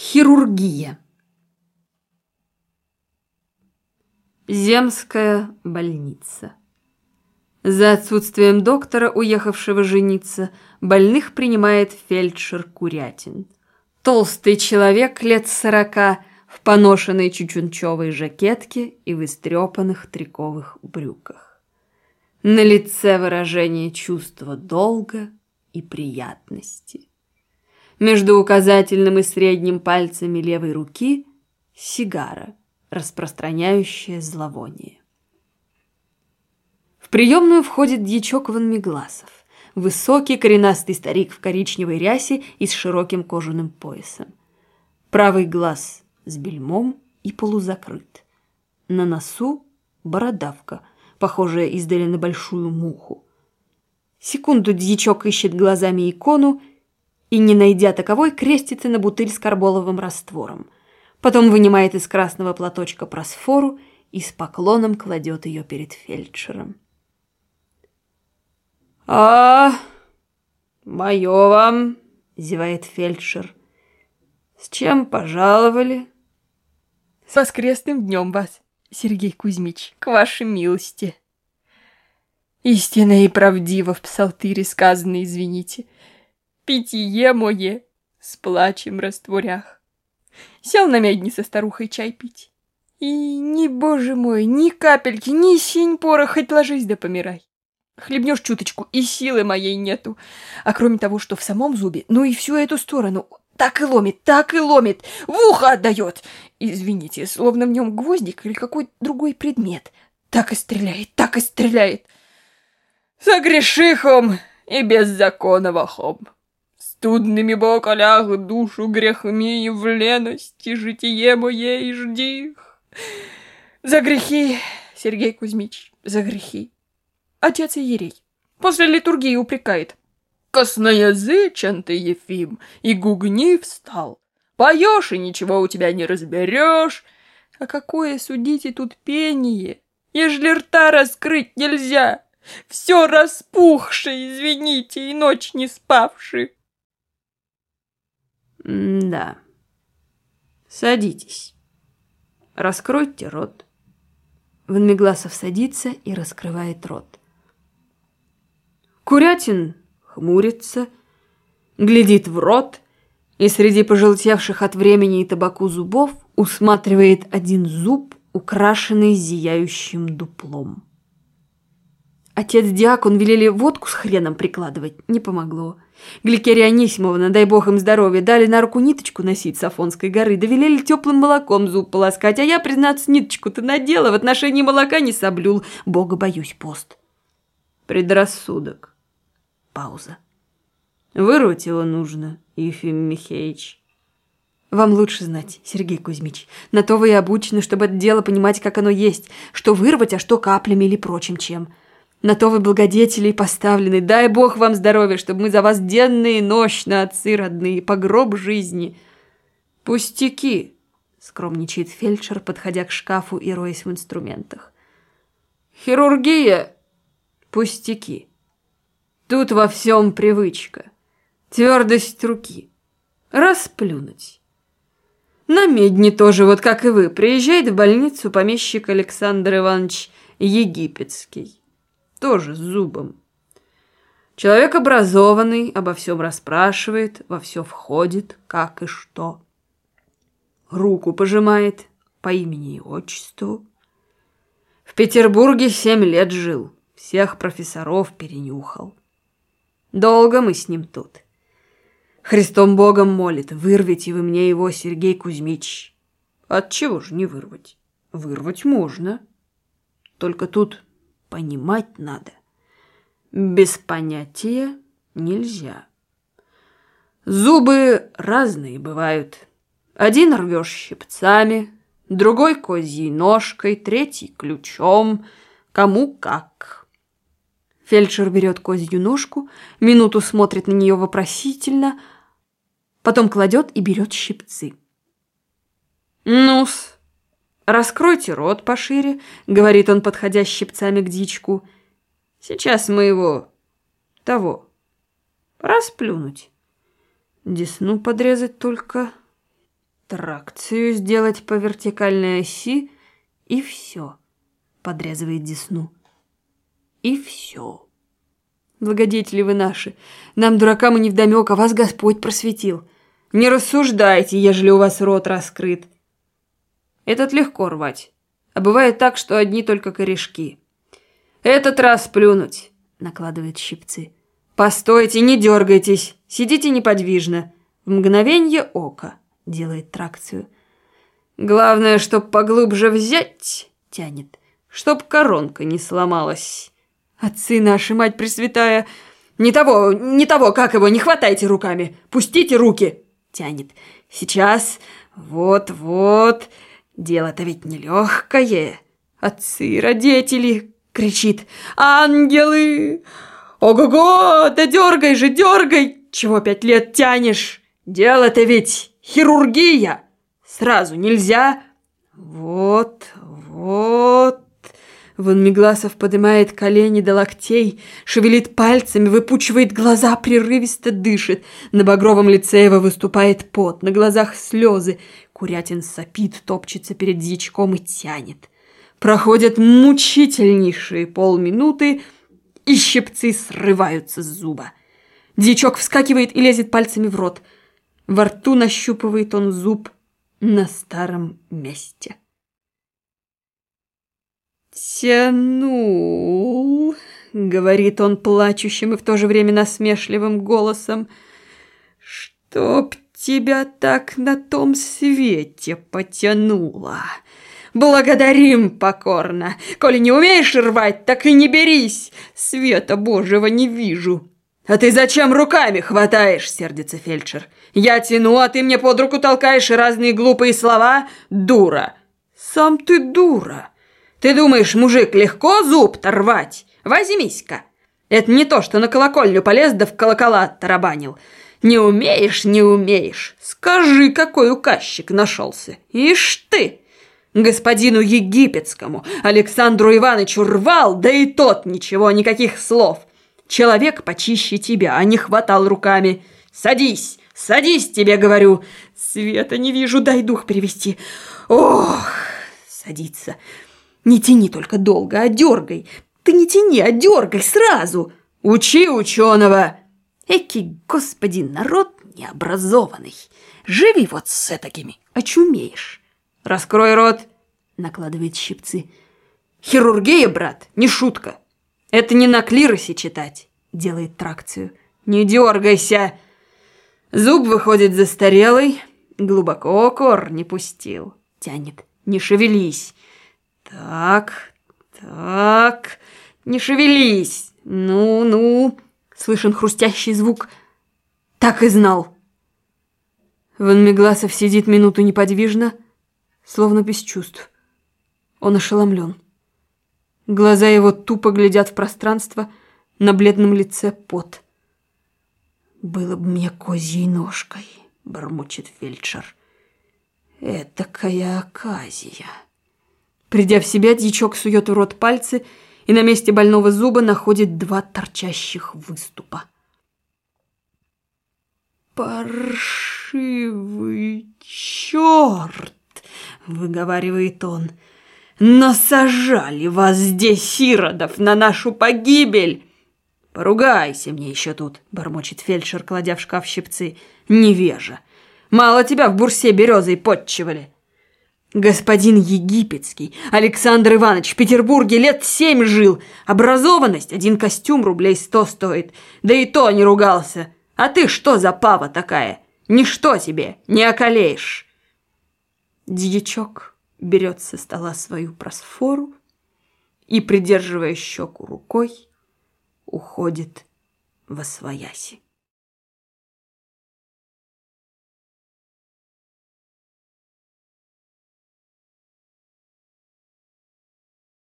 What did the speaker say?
Хирургия. Земская больница. За отсутствием доктора, уехавшего жениться, больных принимает фельдшер Курятин. Толстый человек лет сорока в поношенной чучунчевой жакетке и в истрепанных триковых брюках. На лице выражение чувства долга и приятности. Между указательным и средним пальцами левой руки сигара, распространяющая зловоние. В приемную входит дьячок Ван Мегласов, высокий коренастый старик в коричневой рясе и с широким кожаным поясом. Правый глаз с бельмом и полузакрыт. На носу бородавка, похожая издали на большую муху. Секунду дьячок ищет глазами икону и, не найдя таковой, крестится на бутыль с карболовым раствором. Потом вынимает из красного платочка просфору и с поклоном кладет ее перед фельдшером. «А, мое вам!» — зевает фельдшер. «С чем пожаловали?» «С воскресным днем вас, Сергей Кузьмич, к вашей милости!» «Истинно и правдиво в псалтыре сказано, извините!» Питье мое с плачем растворях. Сел на медни со старухой чай пить. И ни, боже мой, ни капельки, ни синь пора, хоть ложись да помирай. Хлебнешь чуточку, и силы моей нету. А кроме того, что в самом зубе, ну и всю эту сторону, так и ломит, так и ломит, в ухо отдает. Извините, словно в нем гвоздик или какой другой предмет. Так и стреляет, так и стреляет. Согрешихом и беззаконовахом студными бокалях душу грехми в лености житие моей жди их. За грехи, Сергей Кузьмич, за грехи. Отец Иерей после литургии упрекает. Косноязычен ты, Ефим, и гугни встал. Поешь, и ничего у тебя не разберешь. А какое, судите, тут пение, ежели рта раскрыть нельзя. Все распухшее, извините, и ночь не спавший. «Да. Садитесь. Раскройте рот». Ванмегласов садится и раскрывает рот. Курятин хмурится, глядит в рот и среди пожелтевших от времени и табаку зубов усматривает один зуб, украшенный зияющим дуплом. Отец-диакон велели водку с хреном прикладывать. Не помогло. Гликерия Анисимовна, дай бог им здоровья, дали на руку ниточку носить с Афонской горы, довелели теплым молоком зуб полоскать, а я, признаться, ниточку-то надела, в отношении молока не соблюл. Бога боюсь, пост. Предрассудок. Пауза. Вырвать его нужно, Ефим Михеевич. Вам лучше знать, Сергей Кузьмич. На то вы и обучены, чтобы это дело понимать, как оно есть, что вырвать, а что каплями или прочим чем. На то вы благодетели поставлены. Дай Бог вам здоровья, чтобы мы за вас денно и нощно, отцы родные, по гроб жизни. Пустяки, скромничает фельдшер, подходя к шкафу и роясь в инструментах. Хирургия – пустяки. Тут во всем привычка, твердость руки, расплюнуть. На медне тоже, вот как и вы, приезжает в больницу помещик Александр Иванович Египетский тоже с зубом. Человек образованный, обо всем расспрашивает, во все входит, как и что. Руку пожимает по имени и отчеству. В Петербурге семь лет жил, всех профессоров перенюхал. Долго мы с ним тут. Христом Богом молит, вырвите вы мне его, Сергей Кузьмич. Отчего же не вырвать? Вырвать можно. Только тут Понимать надо. Без понятия нельзя. Зубы разные бывают. Один рвешь щипцами, другой козьей ножкой, третий ключом, кому как. Фельдшер берет козью ножку, минуту смотрит на нее вопросительно, потом кладет и берет щипцы. Ну-с, «Раскройте рот пошире», — говорит он, подходя щипцами к дичку. «Сейчас мы его... того... расплюнуть. Десну подрезать только...» Тракцию сделать по вертикальной оси, и все. Подрезывает десну. И все. Благодетели вы наши, нам, дуракам, и невдомек, а вас Господь просветил. Не рассуждайте, ежели у вас рот раскрыт. Этот легко рвать, а бывает так, что одни только корешки. Этот раз плюнуть, накладывает щипцы. Постойте, не дергайтесь, сидите неподвижно. В мгновенье ока делает тракцию. Главное, чтоб поглубже взять, тянет, чтоб коронка не сломалась. Отцы наши, мать пресвятая, не того, не того, как его, не хватайте руками, пустите руки, тянет. Сейчас, вот-вот, дело-то ведь нелегкое. Отцы, родители, кричит, ангелы, ого-го, да дергай же, дергай, чего пять лет тянешь? Дело-то ведь хирургия. Сразу нельзя. Вот, вот. Вон Мегласов поднимает колени до локтей, шевелит пальцами, выпучивает глаза, прерывисто дышит. На багровом лице его выступает пот, на глазах слезы. Курятин сопит, топчется перед дьячком и тянет. Проходят мучительнейшие полминуты, и щипцы срываются с зуба. Дьячок вскакивает и лезет пальцами в рот – во рту нащупывает он зуб на старом месте. «Тянул», — говорит он плачущим и в то же время насмешливым голосом, «чтоб тебя так на том свете потянуло. Благодарим покорно. Коли не умеешь рвать, так и не берись. Света Божьего не вижу». «А ты зачем руками хватаешь?» – сердится фельдшер. «Я тяну, а ты мне под руку толкаешь разные глупые слова? Дура!» «Сам ты дура! Ты думаешь, мужик, легко зуб-то рвать? Возьмись-ка! Это не то, что на колокольню полез да в колокола тарабанил. Не умеешь, не умеешь. Скажи, какой указчик нашелся. Ишь ты!» Господину египетскому Александру Ивановичу рвал, да и тот ничего, никаких слов. Человек почище тебя, а не хватал руками. Садись, садись, тебе говорю. Света не вижу, дай дух перевести. Ох, садиться. Не тяни только долго, а дергай. Ты не тяни, а дергай сразу. Учи ученого. Эки, господи, народ необразованный. Живи вот с такими, очумеешь. Раскрой рот, накладывает щипцы. Хирургия, брат, не шутка. Это не на клиросе читать, делает тракцию. Не дергайся. Зуб выходит застарелый, глубоко кор не пустил. Тянет. Не шевелись. Так, так, не шевелись. Ну-ну. Слышен хрустящий звук. Так и знал. Ван Мегласов сидит минуту неподвижно, словно без чувств. Он ошеломлен. Глаза его тупо глядят в пространство, на бледном лице пот. «Было бы мне козьей ножкой», — бормочет фельдшер. «Этакая оказия». Придя в себя, дьячок сует в рот пальцы и на месте больного зуба находит два торчащих выступа. «Паршивый черт!» — выговаривает он — Насажали вас здесь, иродов, на нашу погибель!» «Поругайся мне еще тут», — бормочет фельдшер, кладя в шкаф щипцы. «Невежа! Мало тебя в бурсе березой подчивали!» «Господин Египетский, Александр Иванович, в Петербурге лет семь жил. Образованность, один костюм рублей сто стоит. Да и то не ругался. А ты что за пава такая? Ничто тебе, не околеешь!» Дьячок берет со стола свою просфору и, придерживая щеку рукой, уходит во свояси.